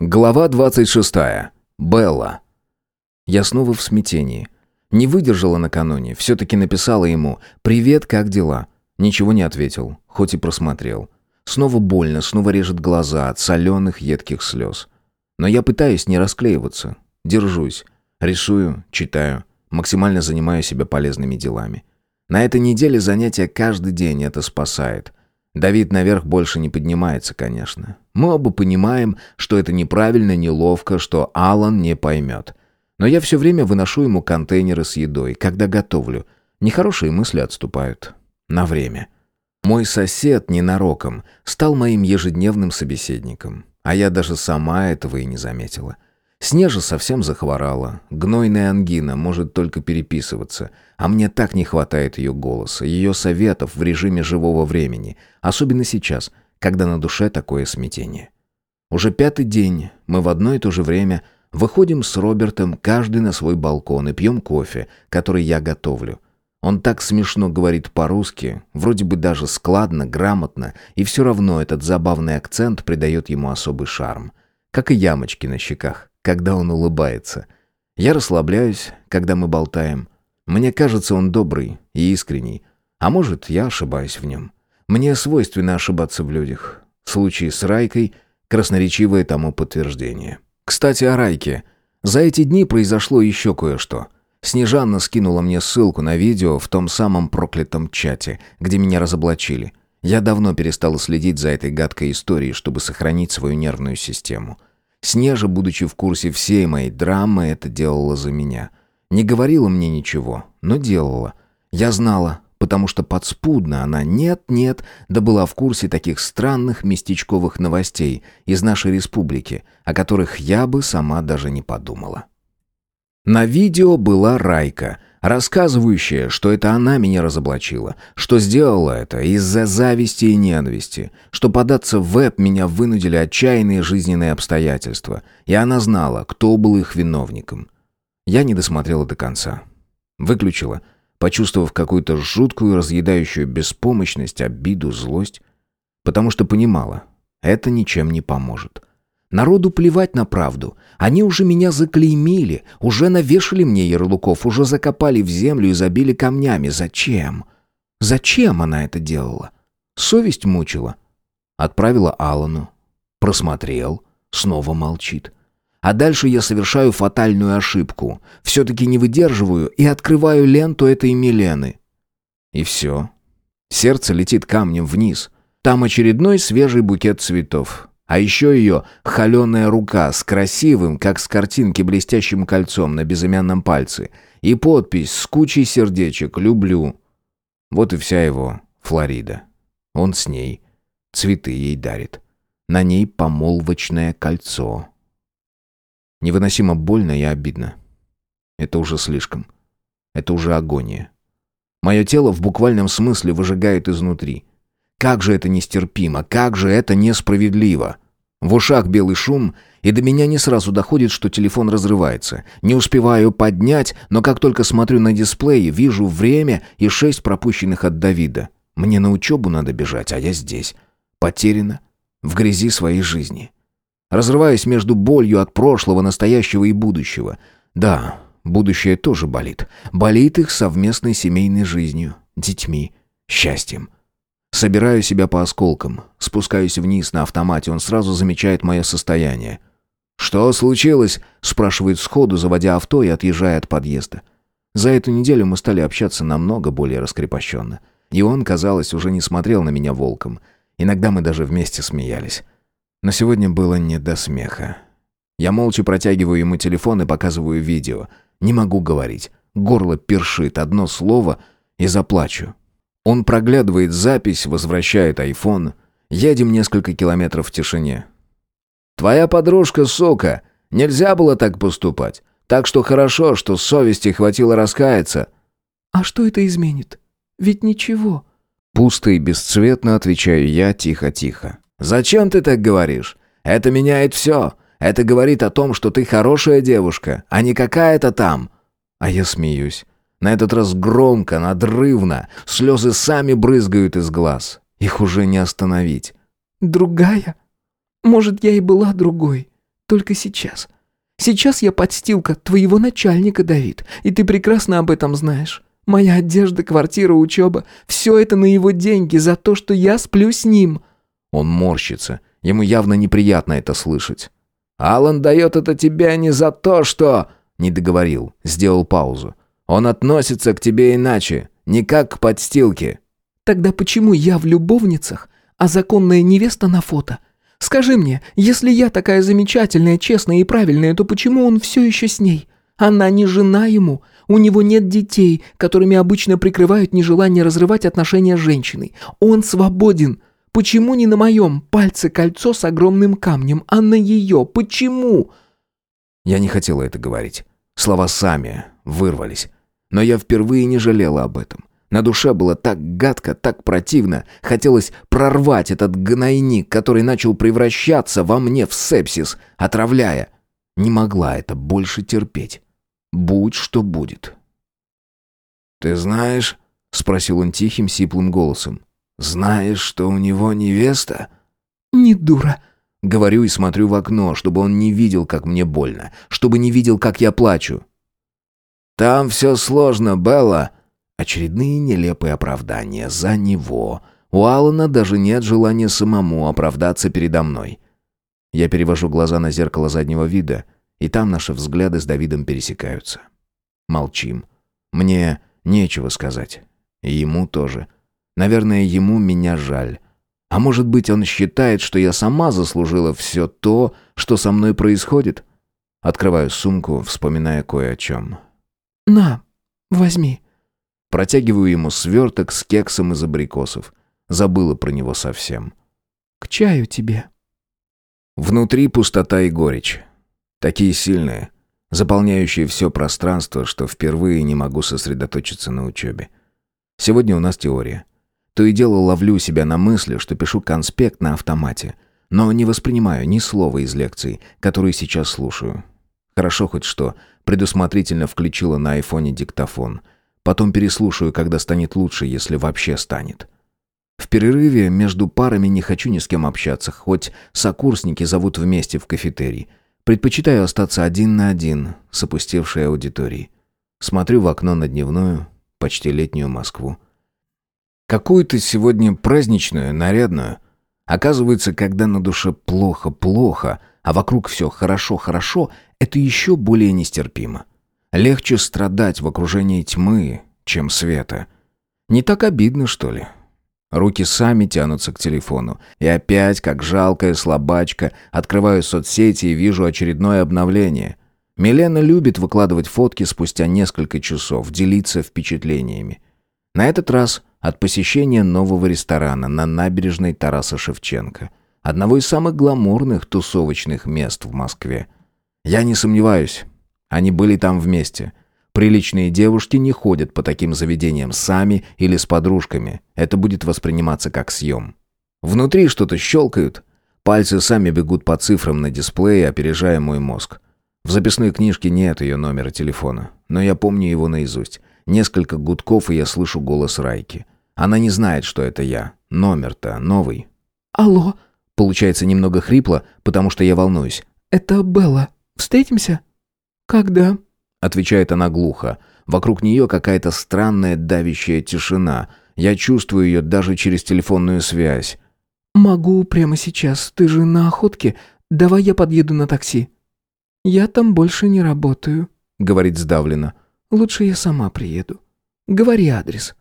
Глава 26. Белла. Я снова в смятении. Не выдержала накануне, все-таки написала ему «Привет, как дела?» Ничего не ответил, хоть и просмотрел. Снова больно, снова режет глаза от соленых едких слез. Но я пытаюсь не расклеиваться. Держусь. Рисую, читаю. Максимально занимаю себя полезными делами. На этой неделе занятия каждый день это спасает. Давид наверх больше не поднимается, конечно. Мы оба понимаем, что это неправильно, неловко, что Алан не поймет. Но я все время выношу ему контейнеры с едой, когда готовлю. Нехорошие мысли отступают. На время. Мой сосед ненароком стал моим ежедневным собеседником. А я даже сама этого и не заметила. Снежа совсем захворала. Гнойная ангина может только переписываться. А мне так не хватает ее голоса, ее советов в режиме живого времени. Особенно сейчас, когда на душе такое смятение. Уже пятый день мы в одно и то же время выходим с Робертом каждый на свой балкон и пьем кофе, который я готовлю. Он так смешно говорит по-русски, вроде бы даже складно, грамотно, и все равно этот забавный акцент придает ему особый шарм. Как и ямочки на щеках когда он улыбается. Я расслабляюсь, когда мы болтаем. Мне кажется, он добрый и искренний. А может, я ошибаюсь в нем. Мне свойственно ошибаться в людях. Случай с Райкой — красноречивое тому подтверждение. Кстати, о Райке. За эти дни произошло еще кое-что. Снежанна скинула мне ссылку на видео в том самом проклятом чате, где меня разоблачили. Я давно перестала следить за этой гадкой историей, чтобы сохранить свою нервную систему. Снежа, будучи в курсе всей моей драмы, это делала за меня. Не говорила мне ничего, но делала. Я знала, потому что подспудно она нет-нет, да была в курсе таких странных местечковых новостей из нашей республики, о которых я бы сама даже не подумала. На видео была Райка, рассказывающая, что это она меня разоблачила, что сделала это из-за зависти и ненависти, что податься в веб меня вынудили отчаянные жизненные обстоятельства, и она знала, кто был их виновником. Я не досмотрела до конца. Выключила, почувствовав какую-то жуткую, разъедающую беспомощность, обиду, злость, потому что понимала, это ничем не поможет. Народу плевать на правду. Они уже меня заклеймили, уже навешали мне ярлыков, уже закопали в землю и забили камнями. Зачем? Зачем она это делала? Совесть мучила. Отправила Алану. Просмотрел. Снова молчит. А дальше я совершаю фатальную ошибку. Все-таки не выдерживаю и открываю ленту этой Милены. И все. Сердце летит камнем вниз. Там очередной свежий букет цветов. А еще ее холеная рука с красивым, как с картинки, блестящим кольцом на безымянном пальце. И подпись с кучей сердечек «Люблю». Вот и вся его Флорида. Он с ней. Цветы ей дарит. На ней помолвочное кольцо. Невыносимо больно и обидно. Это уже слишком. Это уже агония. Мое тело в буквальном смысле выжигает изнутри. Как же это нестерпимо, как же это несправедливо. В ушах белый шум, и до меня не сразу доходит, что телефон разрывается. Не успеваю поднять, но как только смотрю на дисплей, вижу время и шесть пропущенных от Давида. Мне на учебу надо бежать, а я здесь. Потеряна, в грязи своей жизни. Разрываюсь между болью от прошлого, настоящего и будущего. Да, будущее тоже болит. Болит их совместной семейной жизнью, детьми, счастьем. Собираю себя по осколкам, спускаюсь вниз на автомате, он сразу замечает мое состояние. «Что случилось?» – спрашивает сходу, заводя авто и отъезжая от подъезда. За эту неделю мы стали общаться намного более раскрепощенно. И он, казалось, уже не смотрел на меня волком. Иногда мы даже вместе смеялись. Но сегодня было не до смеха. Я молча протягиваю ему телефон и показываю видео. Не могу говорить. Горло першит одно слово и заплачу. Он проглядывает запись, возвращает айфон. Едем несколько километров в тишине. «Твоя подружка, сука! Нельзя было так поступать. Так что хорошо, что совести хватило раскаяться». «А что это изменит? Ведь ничего». Пусто и бесцветно отвечаю я тихо-тихо. «Зачем ты так говоришь? Это меняет все. Это говорит о том, что ты хорошая девушка, а не какая-то там». А я смеюсь. На этот раз громко, надрывно. Слезы сами брызгают из глаз. Их уже не остановить. «Другая? Может, я и была другой. Только сейчас. Сейчас я подстилка твоего начальника, Давид, и ты прекрасно об этом знаешь. Моя одежда, квартира, учеба — все это на его деньги за то, что я сплю с ним». Он морщится. Ему явно неприятно это слышать. «Алан дает это тебе не за то, что...» Не договорил, сделал паузу. «Он относится к тебе иначе, не как к подстилке». «Тогда почему я в любовницах, а законная невеста на фото? Скажи мне, если я такая замечательная, честная и правильная, то почему он все еще с ней? Она не жена ему, у него нет детей, которыми обычно прикрывают нежелание разрывать отношения с женщиной. Он свободен. Почему не на моем пальце кольцо с огромным камнем, а на ее? Почему?» Я не хотела это говорить. Слова сами вырвались. Но я впервые не жалела об этом. На душе было так гадко, так противно. Хотелось прорвать этот гнойник, который начал превращаться во мне в сепсис, отравляя. Не могла это больше терпеть. Будь что будет. «Ты знаешь?» — спросил он тихим, сиплым голосом. «Знаешь, что у него невеста?» «Не дура», — говорю и смотрю в окно, чтобы он не видел, как мне больно, чтобы не видел, как я плачу. «Там все сложно, Белла». Очередные нелепые оправдания за него. У Алана даже нет желания самому оправдаться передо мной. Я перевожу глаза на зеркало заднего вида, и там наши взгляды с Давидом пересекаются. Молчим. Мне нечего сказать. И ему тоже. — Наверное, ему меня жаль. А может быть, он считает, что я сама заслужила все то, что со мной происходит? Открываю сумку, вспоминая кое о чем. «На, возьми». Протягиваю ему сверток с кексом из абрикосов. Забыла про него совсем. «К чаю тебе». Внутри пустота и горечь. Такие сильные, заполняющие все пространство, что впервые не могу сосредоточиться на учебе. Сегодня у нас теория. То и дело ловлю себя на мысли, что пишу конспект на автомате, но не воспринимаю ни слова из лекций, которые сейчас слушаю. Хорошо хоть что, предусмотрительно включила на айфоне диктофон. Потом переслушаю, когда станет лучше, если вообще станет. В перерыве между парами не хочу ни с кем общаться, хоть сокурсники зовут вместе в кафетерий. Предпочитаю остаться один на один с опустевшей аудиторией. Смотрю в окно на дневную, почти летнюю Москву. Какую-то сегодня праздничную, нарядную. Оказывается, когда на душе плохо-плохо, а вокруг все хорошо-хорошо, это еще более нестерпимо. Легче страдать в окружении тьмы, чем света. Не так обидно, что ли? Руки сами тянутся к телефону. И опять, как жалкая слабачка, открываю соцсети и вижу очередное обновление. Милена любит выкладывать фотки спустя несколько часов, делиться впечатлениями. На этот раз от посещения нового ресторана на набережной Тараса Шевченко, одного из самых гламурных тусовочных мест в Москве. Я не сомневаюсь, они были там вместе. Приличные девушки не ходят по таким заведениям сами или с подружками. Это будет восприниматься как съем. Внутри что-то щелкают. Пальцы сами бегут по цифрам на дисплее, опережая мой мозг. В записной книжке нет ее номера телефона, но я помню его наизусть. Несколько гудков, и я слышу голос Райки. Она не знает, что это я. Номер-то новый. «Алло?» Получается немного хрипло, потому что я волнуюсь. «Это Белла. Встретимся?» «Когда?» Отвечает она глухо. Вокруг нее какая-то странная давящая тишина. Я чувствую ее даже через телефонную связь. «Могу прямо сейчас. Ты же на охотке. Давай я подъеду на такси». «Я там больше не работаю», — говорит сдавленно. Лучше я сама приеду. Говори адрес».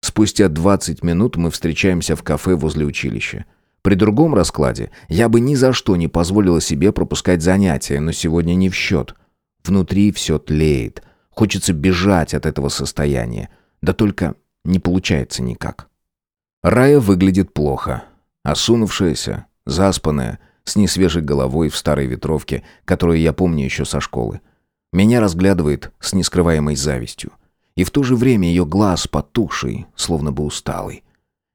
Спустя 20 минут мы встречаемся в кафе возле училища. При другом раскладе я бы ни за что не позволила себе пропускать занятия, но сегодня не в счет. Внутри все тлеет. Хочется бежать от этого состояния. Да только не получается никак. Рая выглядит плохо. Осунувшаяся, заспанная, с несвежей головой в старой ветровке, которую я помню еще со школы. Меня разглядывает с нескрываемой завистью. И в то же время ее глаз потухший, словно бы усталый.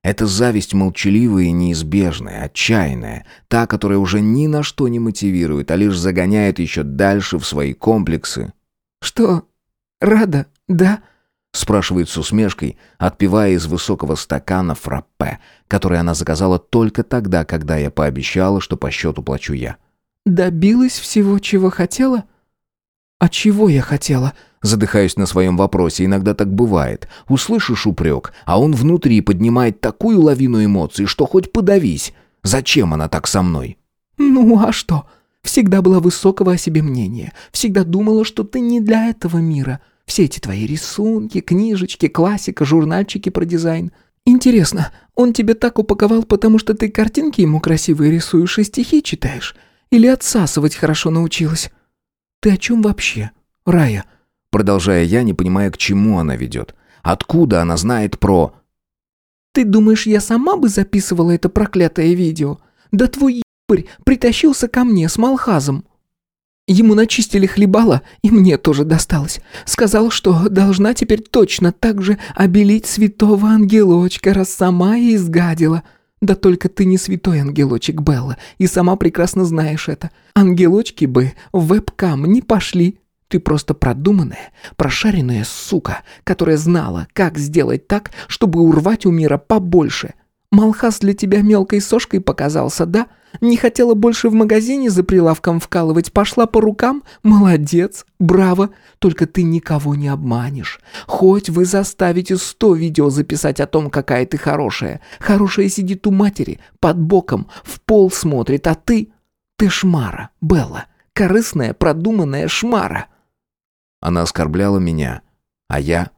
Это зависть молчаливая и неизбежная, отчаянная, та, которая уже ни на что не мотивирует, а лишь загоняет еще дальше в свои комплексы. «Что, рада, да?» спрашивает с усмешкой, отпивая из высокого стакана фраппе, который она заказала только тогда, когда я пообещала, что по счету плачу я. добилась всего, чего хотела?» «А чего я хотела?» Задыхаюсь на своем вопросе, иногда так бывает. Услышишь упрек, а он внутри поднимает такую лавину эмоций, что хоть подавись. Зачем она так со мной? «Ну а что? Всегда была высокого о себе мнения. Всегда думала, что ты не для этого мира. Все эти твои рисунки, книжечки, классика, журнальчики про дизайн. Интересно, он тебе так упаковал, потому что ты картинки ему красивые рисуешь и стихи читаешь? Или отсасывать хорошо научилась? Ты о чем вообще, Рая?» Продолжая я, не понимая, к чему она ведет. Откуда она знает про... «Ты думаешь, я сама бы записывала это проклятое видео? Да твой ебарь притащился ко мне с Малхазом. Ему начистили хлебала, и мне тоже досталось. Сказал, что должна теперь точно так же обелить святого ангелочка, раз сама и изгадила. Да только ты не святой ангелочек, Белла, и сама прекрасно знаешь это. Ангелочки бы в вебкам не пошли. Ты просто продуманная, прошаренная сука, которая знала, как сделать так, чтобы урвать у мира побольше. Малхас для тебя мелкой сошкой показался, да? Не хотела больше в магазине за прилавком вкалывать, пошла по рукам? Молодец, браво. Только ты никого не обманешь. Хоть вы заставите сто видео записать о том, какая ты хорошая. Хорошая сидит у матери, под боком, в пол смотрит, а ты... Ты шмара, Белла. Корыстная, продуманная шмара. Она оскорбляла меня, а я...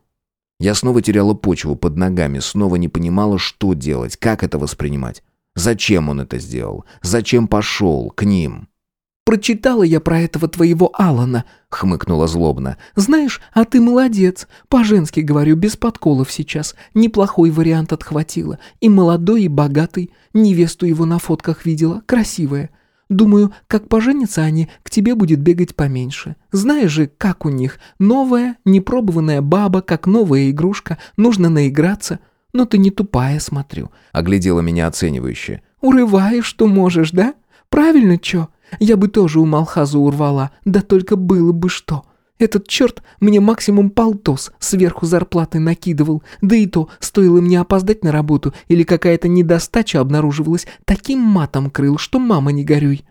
Я снова теряла почву под ногами, снова не понимала, что делать, как это воспринимать. Зачем он это сделал? Зачем пошел к ним? «Прочитала я про этого твоего Алана», — хмыкнула злобно. «Знаешь, а ты молодец. По-женски говорю, без подколов сейчас. Неплохой вариант отхватила. И молодой, и богатый. Невесту его на фотках видела. Красивая. Думаю, как поженятся они, к тебе будет бегать поменьше. Знаешь же, как у них. Новая, непробованная баба, как новая игрушка. Нужно наиграться. Но ты не тупая, смотрю. Оглядела меня оценивающе. Урываешь, что можешь, да? Правильно, чё? Я бы тоже у Малхаза урвала, да только было бы что. Этот черт мне максимум полтос сверху зарплаты накидывал, да и то, стоило мне опоздать на работу или какая-то недостача обнаруживалась, таким матом крыл, что мама не горюй.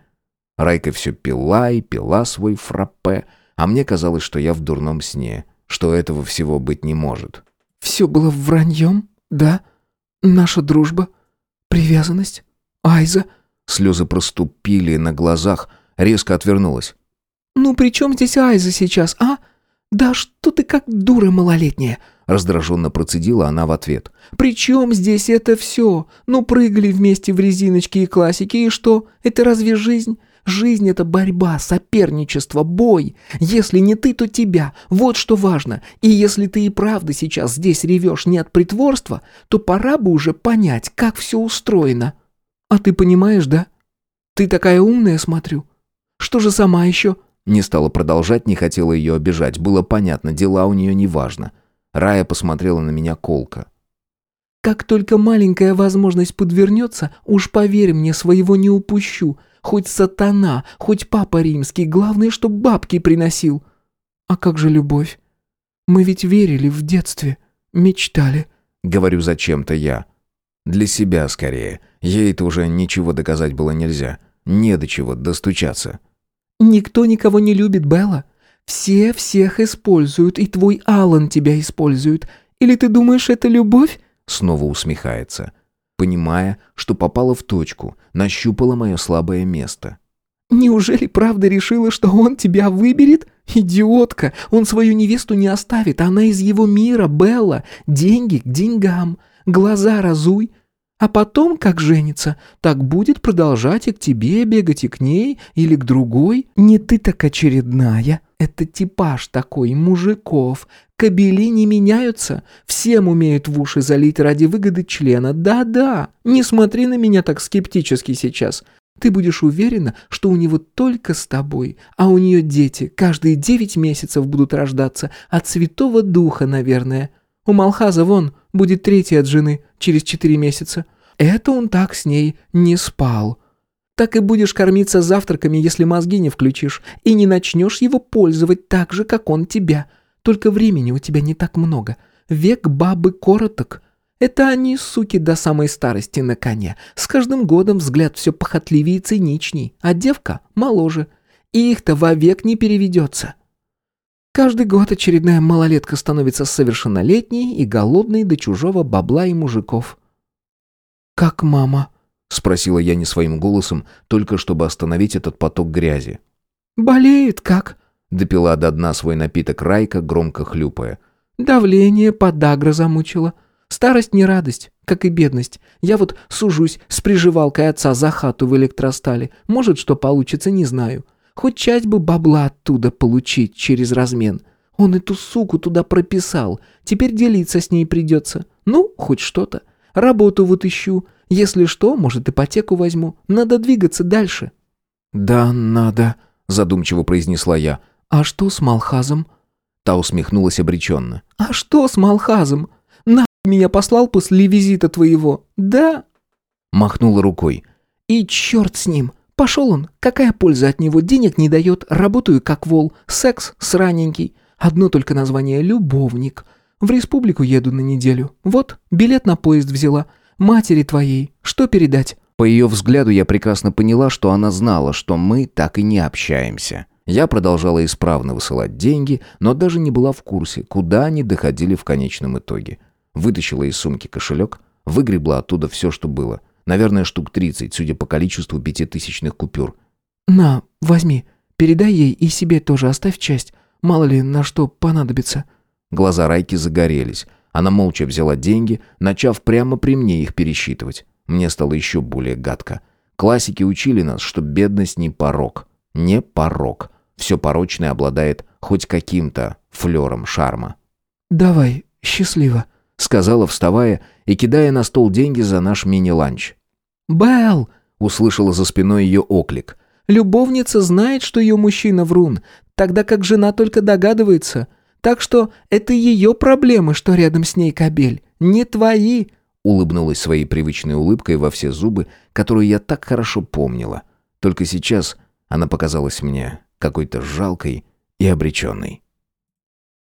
Райка все пила и пила свой фраппе, а мне казалось, что я в дурном сне, что этого всего быть не может. «Все было враньем, да? Наша дружба, привязанность, Айза...» Слезы проступили на глазах, резко отвернулась. «Ну при чем здесь Айза сейчас, а? Да что ты как дура малолетняя!» Раздраженно процедила она в ответ. «При чем здесь это все? Ну прыгали вместе в резиночки и классики, и что? Это разве жизнь? Жизнь — это борьба, соперничество, бой. Если не ты, то тебя. Вот что важно. И если ты и правда сейчас здесь ревешь не от притворства, то пора бы уже понять, как все устроено. А ты понимаешь, да? Ты такая умная, смотрю. Что же сама еще?» Не стала продолжать, не хотела ее обижать. Было понятно, дела у нее неважно. Рая посмотрела на меня колко. «Как только маленькая возможность подвернется, уж поверь мне, своего не упущу. Хоть сатана, хоть папа римский, главное, чтоб бабки приносил. А как же любовь? Мы ведь верили в детстве, мечтали». Говорю зачем-то я. Для себя скорее. Ей-то уже ничего доказать было нельзя. Не до чего достучаться. Никто никого не любит, Белла. Все всех используют, и твой Алан тебя использует. Или ты думаешь, это любовь?» Снова усмехается, понимая, что попала в точку, нащупала мое слабое место. «Неужели правда решила, что он тебя выберет? Идиотка! Он свою невесту не оставит, она из его мира, Белла. Деньги к деньгам. Глаза разуй, а потом, как женится, так будет продолжать и к тебе бегать, и к ней, или к другой. Не ты так очередная. Это типаж такой, мужиков. Кобели не меняются. Всем умеют в уши залить ради выгоды члена. Да-да, не смотри на меня так скептически сейчас. Ты будешь уверена, что у него только с тобой, а у нее дети каждые девять месяцев будут рождаться от Святого Духа, наверное. У Малхаза вон будет третий от жены через четыре месяца. Это он так с ней не спал. Так и будешь кормиться завтраками, если мозги не включишь, и не начнешь его пользовать так же, как он тебя. Только времени у тебя не так много. Век бабы короток. Это они, суки, до самой старости на коне. С каждым годом взгляд все похотливее и циничней, а девка моложе. И их-то вовек не переведется. Каждый год очередная малолетка становится совершеннолетней и голодной до чужого бабла и мужиков. «Как мама?» — спросила я не своим голосом, только чтобы остановить этот поток грязи. «Болеет как?» — допила до дна свой напиток Райка, громко хлюпая. «Давление подагра замучила. Старость не радость, как и бедность. Я вот сужусь с приживалкой отца за хату в электростале. Может, что получится, не знаю. Хоть часть бы бабла оттуда получить через размен. Он эту суку туда прописал. Теперь делиться с ней придется. Ну, хоть что-то. Работу вот ищу. Если что, может, ипотеку возьму. Надо двигаться дальше». «Да, надо», — задумчиво произнесла я. «А что с Малхазом?» Та усмехнулась обреченно. «А что с Малхазом? На меня послал после визита твоего, да?» Махнула рукой. «И черт с ним! Пошел он! Какая польза от него? Денег не дает, работаю как вол, секс сраненький. Одно только название — любовник. В республику еду на неделю. Вот, билет на поезд взяла. Матери твоей, что передать?» По ее взгляду я прекрасно поняла, что она знала, что мы так и не общаемся. Я продолжала исправно высылать деньги, но даже не была в курсе, куда они доходили в конечном итоге. Вытащила из сумки кошелек, выгребла оттуда все, что было. Наверное, штук 30, судя по количеству пятитысячных купюр. «На, возьми, передай ей и себе тоже оставь часть. Мало ли, на что понадобится». Глаза Райки загорелись. Она молча взяла деньги, начав прямо при мне их пересчитывать. Мне стало еще более гадко. Классики учили нас, что бедность не порог. Не порог. Все порочное обладает хоть каким-то флером шарма. «Давай, счастливо», — сказала, вставая и кидая на стол деньги за наш мини-ланч. «Белл!» — услышала за спиной ее оклик. «Любовница знает, что ее мужчина врун, тогда как жена только догадывается. Так что это ее проблемы, что рядом с ней кабель, не твои!» Улыбнулась своей привычной улыбкой во все зубы, которую я так хорошо помнила. Только сейчас она показалась мне какой-то жалкой и обреченной.